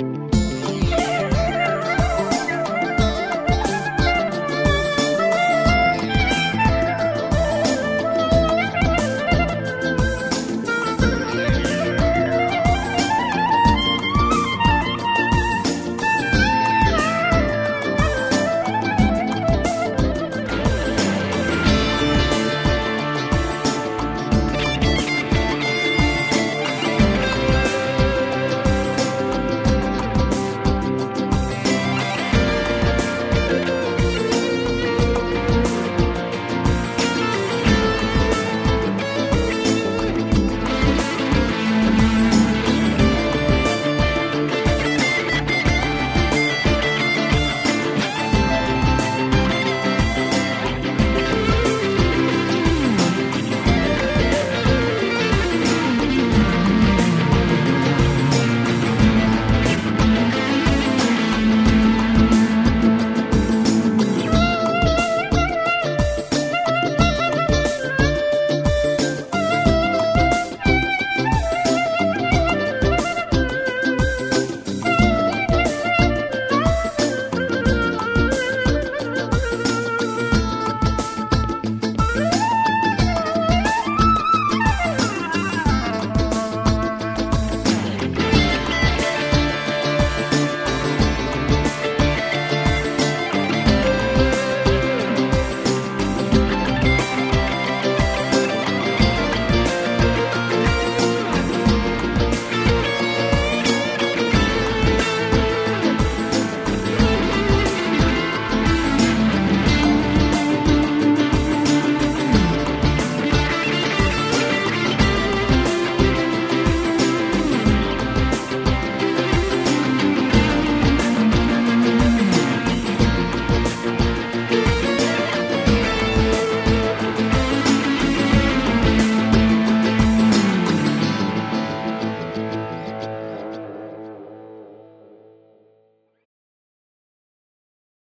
you